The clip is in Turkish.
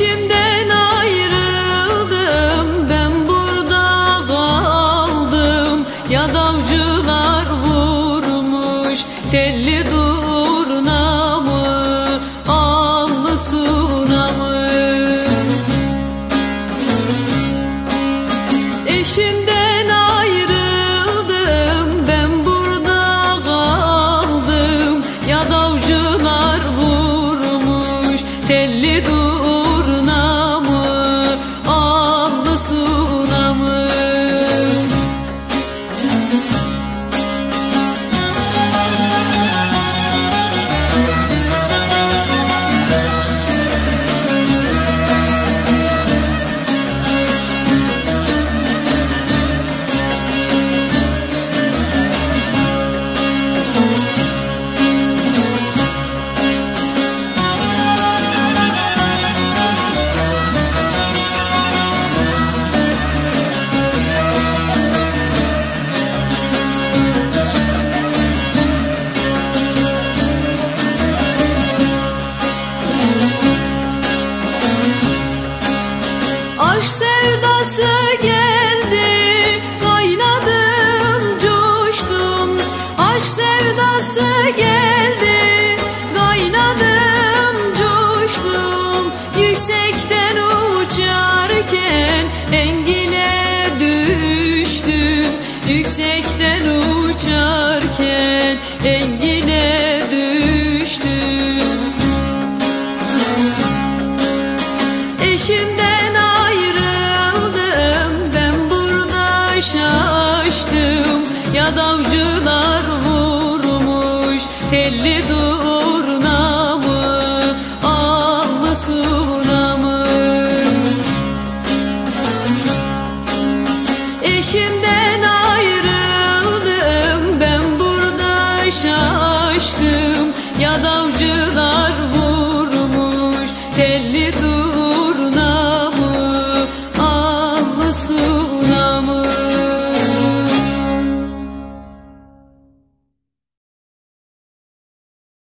Eşimden ayrıldım. Ben burada kaldım. Ya davcılar vurmuş telli durnamı Allı sunamı Eşimden sevdası geldi? Kaynadım coştum. Aşk sevdası geldi. Kaynadım coştum. Yüksekten uçarken Engine düştüm. Yüksekten uçarken Engine düştüm. Eşimden Ya davcılar vurmuş telli durnamı